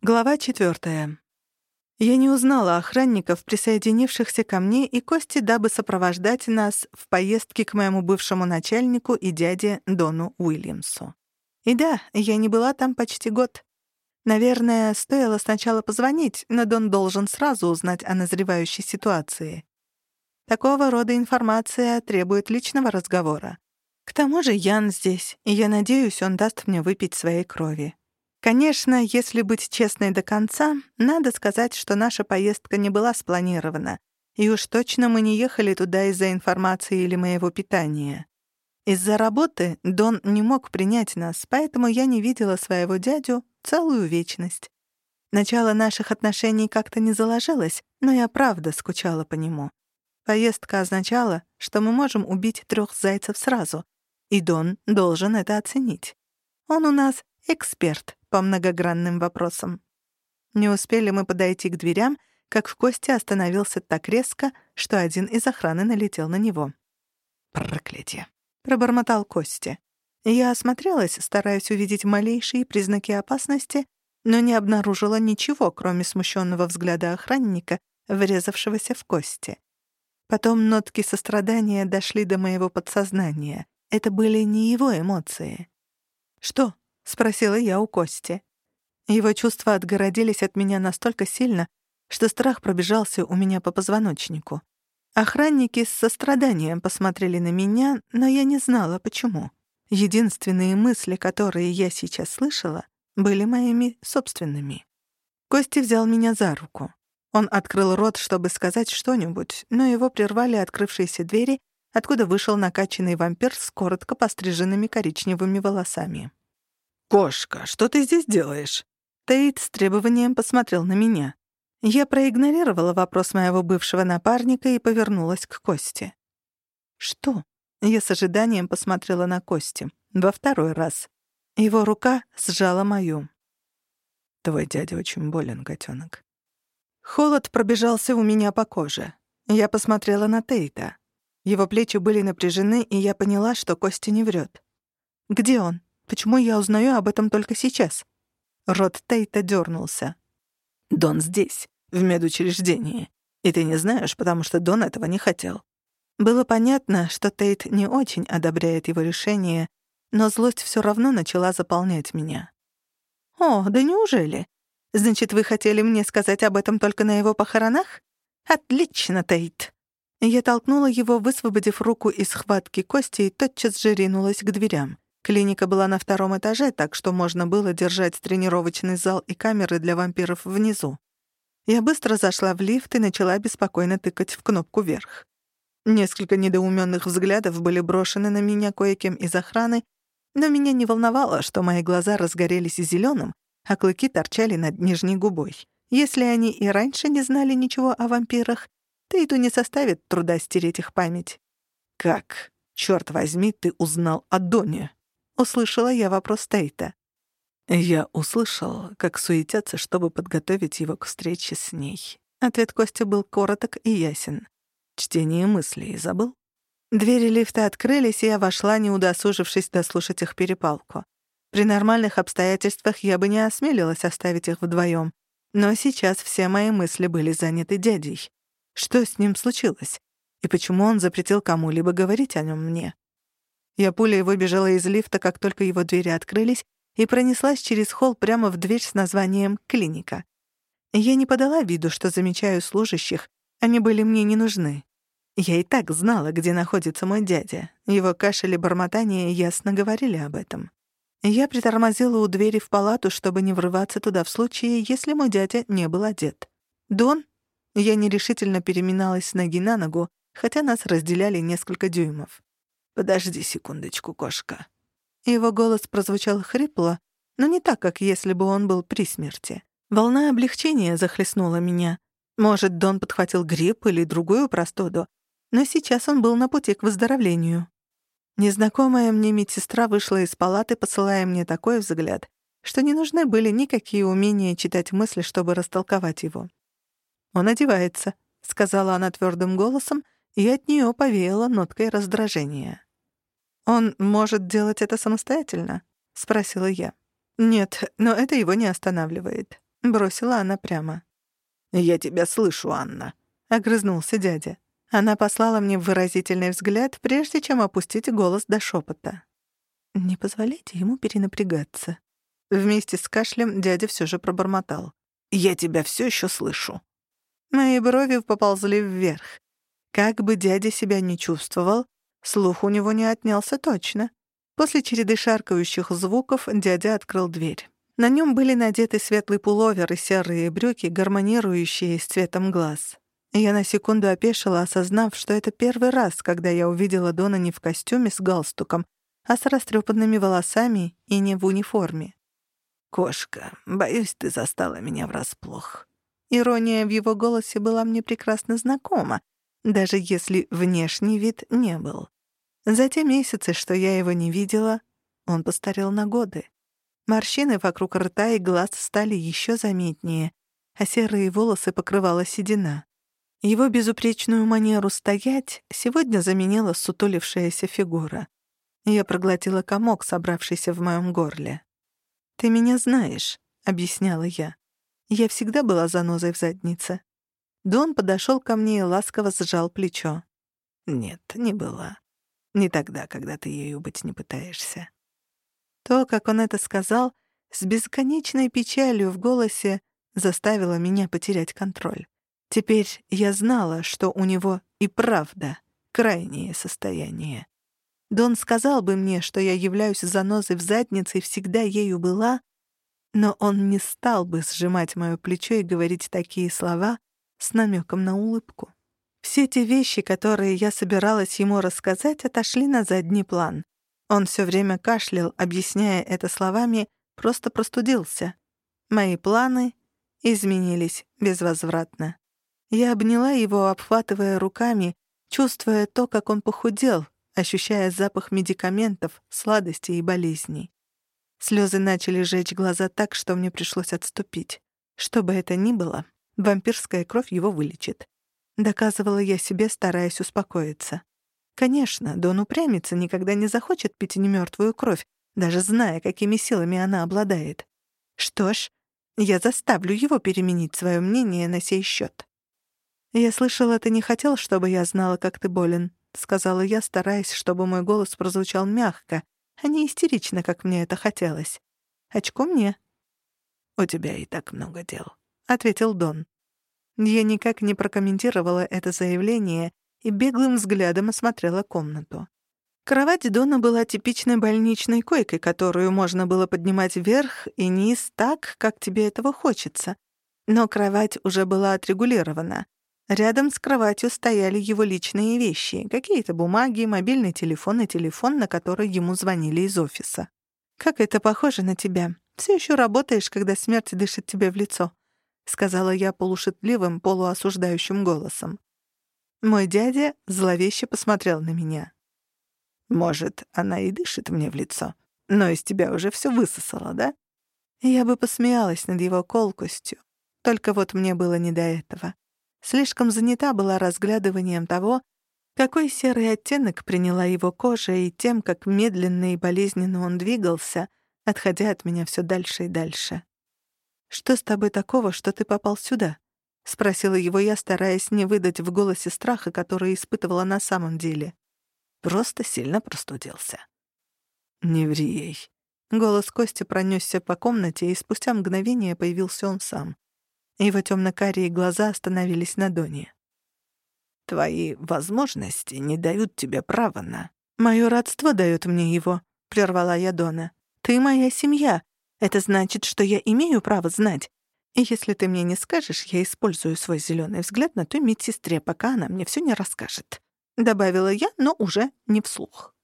Глава четвертая. Я не узнала охранников, присоединившихся ко мне и Кости, дабы сопровождать нас в поездке к моему бывшему начальнику и дяде Дону Уильямсу. И да, я не была там почти год. Наверное, стоило сначала позвонить, но Дон должен сразу узнать о назревающей ситуации. Такого рода информация требует личного разговора. К тому же Ян здесь, и я надеюсь, он даст мне выпить своей крови. Конечно, если быть честной до конца, надо сказать, что наша поездка не была спланирована, и уж точно мы не ехали туда из-за информации или моего питания. Из-за работы Дон не мог принять нас, поэтому я не видела своего дядю целую вечность. Начало наших отношений как-то не заложилось, но я правда скучала по нему. Поездка означала, что мы можем убить трех зайцев сразу, и Дон должен это оценить. Он у нас эксперт по многогранным вопросам. Не успели мы подойти к дверям, как в Косте остановился так резко, что один из охраны налетел на него. «Проклятие!» — пробормотал Кости. Я осмотрелась, стараясь увидеть малейшие признаки опасности, но не обнаружила ничего, кроме смущенного взгляда охранника, врезавшегося в Кости. Потом нотки сострадания дошли до моего подсознания. Это были не его эмоции. «Что?» — спросила я у Кости. Его чувства отгородились от меня настолько сильно, что страх пробежался у меня по позвоночнику. Охранники с состраданием посмотрели на меня, но я не знала, почему. Единственные мысли, которые я сейчас слышала, были моими собственными. Кости взял меня за руку. Он открыл рот, чтобы сказать что-нибудь, но его прервали открывшиеся двери, откуда вышел накачанный вампир с коротко постриженными коричневыми волосами. «Кошка, что ты здесь делаешь?» Тейт с требованием посмотрел на меня. Я проигнорировала вопрос моего бывшего напарника и повернулась к Косте. «Что?» Я с ожиданием посмотрела на Кости. Во второй раз. Его рука сжала мою. «Твой дядя очень болен, котенок. Холод пробежался у меня по коже. Я посмотрела на Тейта. Его плечи были напряжены, и я поняла, что Костя не врет. «Где он?» Почему я узнаю об этом только сейчас? Рот Тейта дернулся. Дон здесь, в медучреждении. И ты не знаешь, потому что Дон этого не хотел. Было понятно, что Тейт не очень одобряет его решение, но злость все равно начала заполнять меня. «О, да неужели? Значит, вы хотели мне сказать об этом только на его похоронах? Отлично, Тейт!» Я толкнула его, высвободив руку из схватки кости и тотчас же ринулась к дверям. Клиника была на втором этаже, так что можно было держать тренировочный зал и камеры для вампиров внизу. Я быстро зашла в лифт и начала беспокойно тыкать в кнопку «Вверх». Несколько недоуменных взглядов были брошены на меня кое-кем из охраны, но меня не волновало, что мои глаза разгорелись зеленым, а клыки торчали над нижней губой. Если они и раньше не знали ничего о вампирах, Тейту не составит труда стереть их память. «Как, черт возьми, ты узнал о Доне?» Услышала я вопрос Тейта. Я услышал, как суетятся, чтобы подготовить его к встрече с ней. Ответ Кости был короток и ясен. Чтение мыслей забыл? Двери лифта открылись, и я вошла, не удосужившись дослушать их перепалку. При нормальных обстоятельствах я бы не осмелилась оставить их вдвоем, но сейчас все мои мысли были заняты дядей. Что с ним случилось? И почему он запретил кому-либо говорить о нем мне? Я пулей выбежала из лифта, как только его двери открылись, и пронеслась через холл прямо в дверь с названием «Клиника». Я не подала виду, что замечаю служащих, они были мне не нужны. Я и так знала, где находится мой дядя. Его кашель и бормотание ясно говорили об этом. Я притормозила у двери в палату, чтобы не врываться туда в случае, если мой дядя не был одет. «Дон?» Я нерешительно переминалась с ноги на ногу, хотя нас разделяли несколько дюймов. «Подожди секундочку, кошка». Его голос прозвучал хрипло, но не так, как если бы он был при смерти. Волна облегчения захлестнула меня. Может, Дон подхватил грипп или другую простуду, но сейчас он был на пути к выздоровлению. Незнакомая мне медсестра вышла из палаты, посылая мне такой взгляд, что не нужны были никакие умения читать мысли, чтобы растолковать его. «Он одевается», — сказала она твердым голосом, и от нее повеяло ноткой раздражения. «Он может делать это самостоятельно?» — спросила я. «Нет, но это его не останавливает. — бросила она прямо. «Я тебя слышу, Анна», — огрызнулся дядя. Она послала мне выразительный взгляд, прежде чем опустить голос до шепота. «Не позволяйте ему перенапрягаться». Вместе с кашлем дядя все же пробормотал. «Я тебя все еще слышу». Мои брови поползли вверх. Как бы дядя себя не чувствовал, слух у него не отнялся точно. После череды шаркающих звуков дядя открыл дверь. На нем были надеты светлый пуловер и серые брюки, гармонирующие с цветом глаз. Я на секунду опешила, осознав, что это первый раз, когда я увидела Дона не в костюме с галстуком, а с растрепанными волосами и не в униформе. «Кошка, боюсь, ты застала меня врасплох». Ирония в его голосе была мне прекрасно знакома, даже если внешний вид не был. За те месяцы, что я его не видела, он постарел на годы. Морщины вокруг рта и глаз стали еще заметнее, а серые волосы покрывала седина. Его безупречную манеру стоять сегодня заменила сутулившаяся фигура. Я проглотила комок, собравшийся в моем горле. «Ты меня знаешь», — объясняла я. Я всегда была занозой в заднице. Дон подошел ко мне и ласково сжал плечо. «Нет, не была. Не тогда, когда ты ею быть не пытаешься». То, как он это сказал, с бесконечной печалью в голосе заставило меня потерять контроль. Теперь я знала, что у него и правда крайнее состояние. Дон сказал бы мне, что я являюсь занозой в заднице и всегда ею была, но он не стал бы сжимать моё плечо и говорить такие слова с намёком на улыбку. Все те вещи, которые я собиралась ему рассказать, отошли на задний план. Он всё время кашлял, объясняя это словами, просто простудился. Мои планы изменились безвозвратно. Я обняла его, обхватывая руками, чувствуя то, как он похудел, ощущая запах медикаментов, сладостей и болезней. Слезы начали жечь глаза так, что мне пришлось отступить. Что бы это ни было, вампирская кровь его вылечит. Доказывала я себе, стараясь успокоиться. Конечно, Дон упрямится, никогда не захочет пить немёртвую кровь, даже зная, какими силами она обладает. Что ж, я заставлю его переменить свое мнение на сей счет. «Я слышала, ты не хотел, чтобы я знала, как ты болен», — сказала я, стараясь, чтобы мой голос прозвучал мягко, а не истерично, как мне это хотелось. «Очко мне». «У тебя и так много дел», — ответил Дон. Я никак не прокомментировала это заявление и беглым взглядом осмотрела комнату. Кровать Дона была типичной больничной койкой, которую можно было поднимать вверх и низ так, как тебе этого хочется. Но кровать уже была отрегулирована. Рядом с кроватью стояли его личные вещи, какие-то бумаги, мобильный телефон и телефон, на который ему звонили из офиса. «Как это похоже на тебя. Все еще работаешь, когда смерть дышит тебе в лицо», — сказала я полушутливым, полуосуждающим голосом. Мой дядя зловеще посмотрел на меня. «Может, она и дышит мне в лицо, но из тебя уже все высосала, да?» Я бы посмеялась над его колкостью, только вот мне было не до этого. Слишком занята была разглядыванием того, какой серый оттенок приняла его кожа и тем, как медленно и болезненно он двигался, отходя от меня все дальше и дальше. «Что с тобой такого, что ты попал сюда?» — спросила его я, стараясь не выдать в голосе страха, который испытывала на самом деле. Просто сильно простудился. «Не ври ей». Голос Кости пронесся по комнате, и спустя мгновение появился он сам. Его темно-карие глаза остановились на Доне. «Твои возможности не дают тебе права на...» «Моё родство даёт мне его», — прервала я Дона. «Ты моя семья. Это значит, что я имею право знать. И если ты мне не скажешь, я использую свой зелёный взгляд на той медсестре, пока она мне всё не расскажет», — добавила я, но уже не вслух.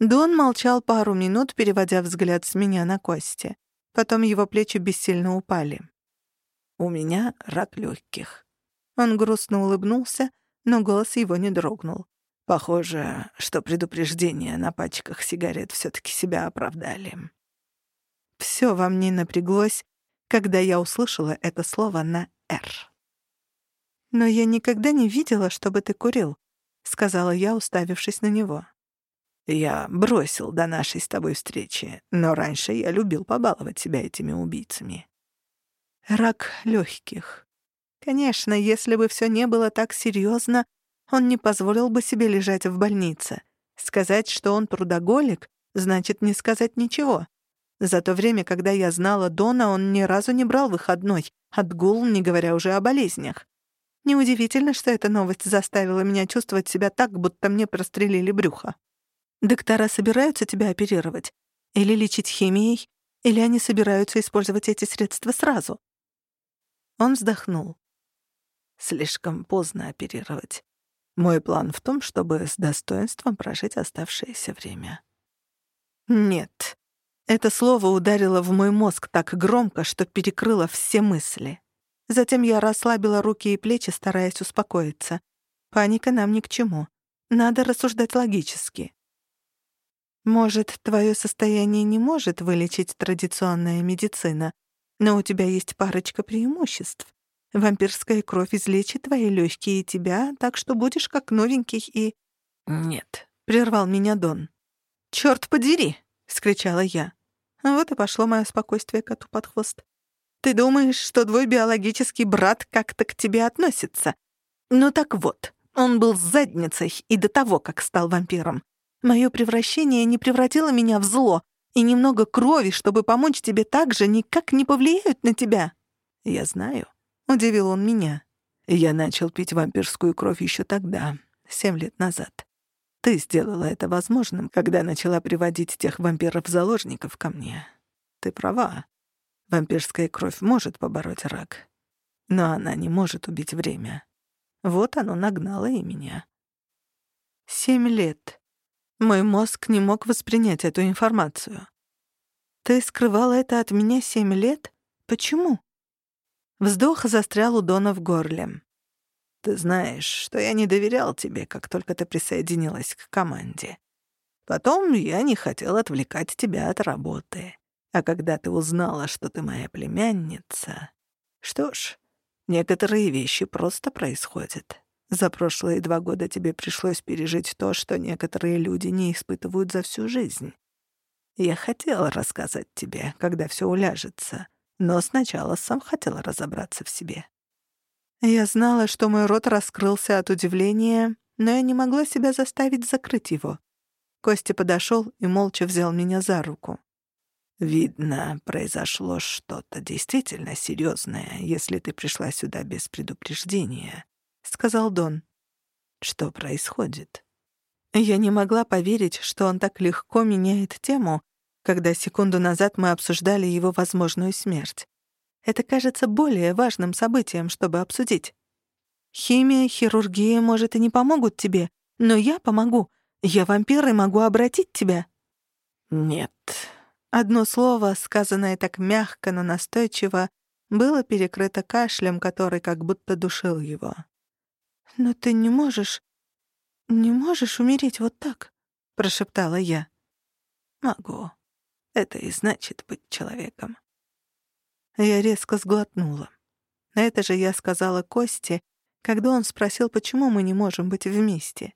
Дон молчал пару минут, переводя взгляд с меня на Кости. Потом его плечи бессильно упали. У меня рак легких. Он грустно улыбнулся, но голос его не дрогнул. Похоже, что предупреждения на пачках сигарет все таки себя оправдали. Все во мне напряглось, когда я услышала это слово на «Р». «Но я никогда не видела, чтобы ты курил», — сказала я, уставившись на него. «Я бросил до нашей с тобой встречи, но раньше я любил побаловать себя этими убийцами. Рак легких. Конечно, если бы все не было так серьезно, он не позволил бы себе лежать в больнице. Сказать, что он трудоголик, значит не сказать ничего. За то время, когда я знала Дона, он ни разу не брал выходной, отгул, не говоря уже о болезнях. Неудивительно, что эта новость заставила меня чувствовать себя так, будто мне прострелили брюхо. Доктора собираются тебя оперировать? Или лечить химией? Или они собираются использовать эти средства сразу? Он вздохнул. Слишком поздно оперировать. Мой план в том, чтобы с достоинством прожить оставшееся время. Нет. Это слово ударило в мой мозг так громко, что перекрыло все мысли. Затем я расслабила руки и плечи, стараясь успокоиться. Паника нам ни к чему. Надо рассуждать логически. Может, твое состояние не может вылечить традиционная медицина, но у тебя есть парочка преимуществ. Вампирская кровь излечит твои легкие и тебя, так что будешь как новенький и... «Нет», — прервал меня Дон. «Чёрт подери!» — вскричала я. Вот и пошло мое спокойствие коту под хвост. «Ты думаешь, что твой биологический брат как-то к тебе относится? Ну так вот, он был задницей и до того, как стал вампиром. Мое превращение не превратило меня в зло, и немного крови, чтобы помочь тебе так же, никак не повлияют на тебя». «Я знаю», — удивил он меня. «Я начал пить вампирскую кровь еще тогда, семь лет назад. Ты сделала это возможным, когда начала приводить тех вампиров-заложников ко мне. Ты права. Вампирская кровь может побороть рак, но она не может убить время. Вот оно нагнало и меня». «Семь лет», мой мозг не мог воспринять эту информацию. «Ты скрывала это от меня семь лет? Почему?» Вздох застрял у Дона в горле. «Ты знаешь, что я не доверял тебе, как только ты присоединилась к команде. Потом я не хотел отвлекать тебя от работы. А когда ты узнала, что ты моя племянница... Что ж, некоторые вещи просто происходят. За прошлые два года тебе пришлось пережить то, что некоторые люди не испытывают за всю жизнь. Я хотела рассказать тебе, когда все уляжется, но сначала сам хотела разобраться в себе. Я знала, что мой рот раскрылся от удивления, но я не могла себя заставить закрыть его. Костя подошел и молча взял меня за руку. «Видно, произошло что-то действительно серьезное, если ты пришла сюда без предупреждения», — сказал Дон. «Что происходит?» Я не могла поверить, что он так легко меняет тему, когда секунду назад мы обсуждали его возможную смерть. Это кажется более важным событием, чтобы обсудить. Химия, хирургия, может, и не помогут тебе, но я помогу. Я вампир и могу обратить тебя. Нет. Одно слово, сказанное так мягко, но настойчиво, было перекрыто кашлем, который как будто душил его. «Но ты не можешь... не можешь умереть вот так», — прошептала я. «Могу. Это и значит быть человеком». Я резко сглотнула. Это же я сказала Косте, когда он спросил, почему мы не можем быть вместе.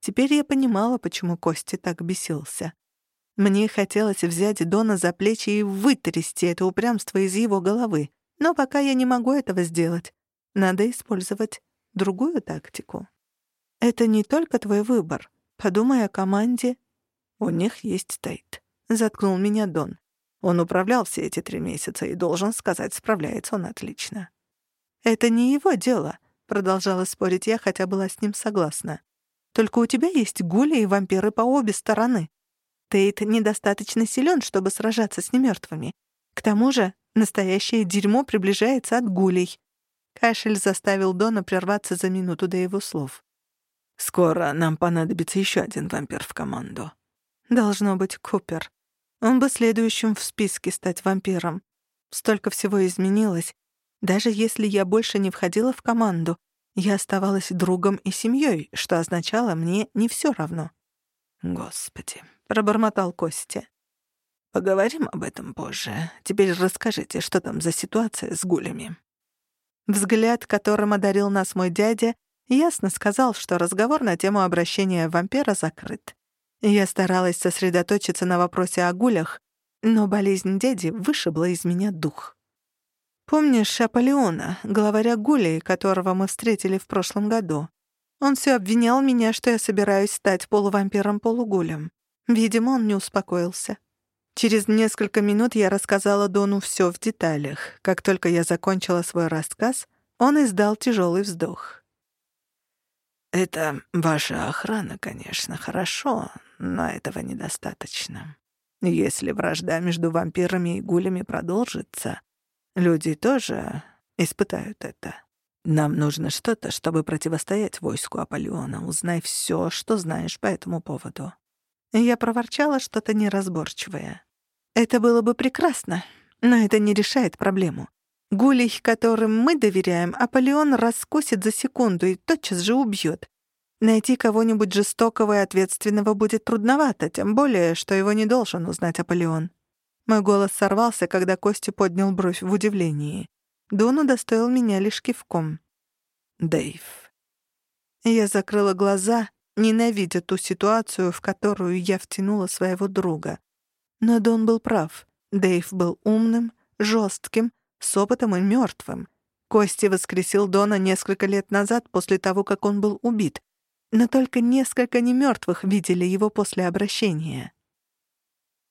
Теперь я понимала, почему Костя так бесился. Мне хотелось взять Дона за плечи и вытрясти это упрямство из его головы. Но пока я не могу этого сделать. Надо использовать другую тактику. Это не только твой выбор. Подумай о команде. У них есть Тейт. Заткнул меня Дон. Он управлял все эти три месяца и, должен сказать, справляется он отлично. «Это не его дело», — продолжала спорить я, хотя была с ним согласна. «Только у тебя есть гули и вампиры по обе стороны. Тейт недостаточно силен, чтобы сражаться с немертвыми. К тому же настоящее дерьмо приближается от гулей. Кашель заставил Дона прерваться за минуту до его слов. «Скоро нам понадобится еще один вампир в команду». «Должно быть Купер. Он бы следующим в списке стать вампиром. Столько всего изменилось. Даже если я больше не входила в команду, я оставалась другом и семьей, что означало мне не все равно». «Господи», — пробормотал Костя. «Поговорим об этом позже. Теперь расскажите, что там за ситуация с гулями». Взгляд, которым одарил нас мой дядя, ясно сказал, что разговор на тему обращения вампира закрыт. Я старалась сосредоточиться на вопросе о гулях, но болезнь дяди вышибла из меня дух. Помнишь Аполеона, главаря Гулей, которого мы встретили в прошлом году? Он все обвинял меня, что я собираюсь стать полувампиром-полугулем. Видимо, он не успокоился. Через несколько минут я рассказала Дону все в деталях. Как только я закончила свой рассказ, он издал тяжелый вздох. «Это ваша охрана, конечно, хорошо, но этого недостаточно. Если вражда между вампирами и гулями продолжится, люди тоже испытают это. Нам нужно что-то, чтобы противостоять войску Аполеона. Узнай все, что знаешь по этому поводу». Я проворчала что-то неразборчивое. «Это было бы прекрасно, но это не решает проблему. Гулей, которым мы доверяем, Аполеон раскусит за секунду и тотчас же убьет. Найти кого-нибудь жестокого и ответственного будет трудновато, тем более, что его не должен узнать Аполеон. Мой голос сорвался, когда Костя поднял бровь в удивлении. Дон удостоил меня лишь кивком. «Дэйв». Я закрыла глаза, ненавидя ту ситуацию, в которую я втянула своего друга. Но Дон был прав. Дэйв был умным, жестким, с опытом и мертвым. Кости воскресил Дона несколько лет назад после того, как он был убит. Но только несколько немертвых видели его после обращения.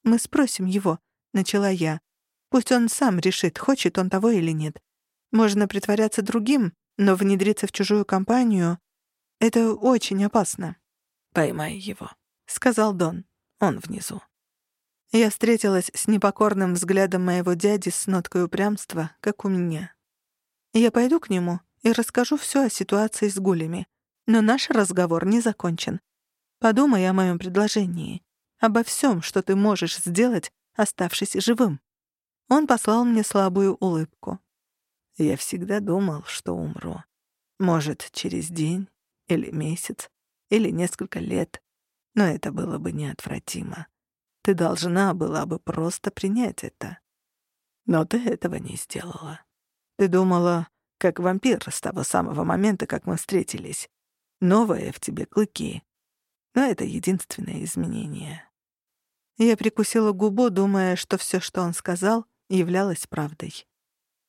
«Мы спросим его», — начала я. «Пусть он сам решит, хочет он того или нет. Можно притворяться другим, но внедриться в чужую компанию — это очень опасно». «Поймай его», — сказал Дон. «Он внизу». Я встретилась с непокорным взглядом моего дяди с ноткой упрямства, как у меня. Я пойду к нему и расскажу все о ситуации с гулями. Но наш разговор не закончен. Подумай о моем предложении. Обо всем, что ты можешь сделать, оставшись живым. Он послал мне слабую улыбку. Я всегда думал, что умру. Может, через день или месяц или несколько лет. Но это было бы неотвратимо. Ты должна была бы просто принять это. Но ты этого не сделала. Ты думала, как вампир с того самого момента, как мы встретились. Новое в тебе клыки. Но это единственное изменение. Я прикусила губу, думая, что все, что он сказал, являлось правдой.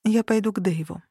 Я пойду к Дэйву.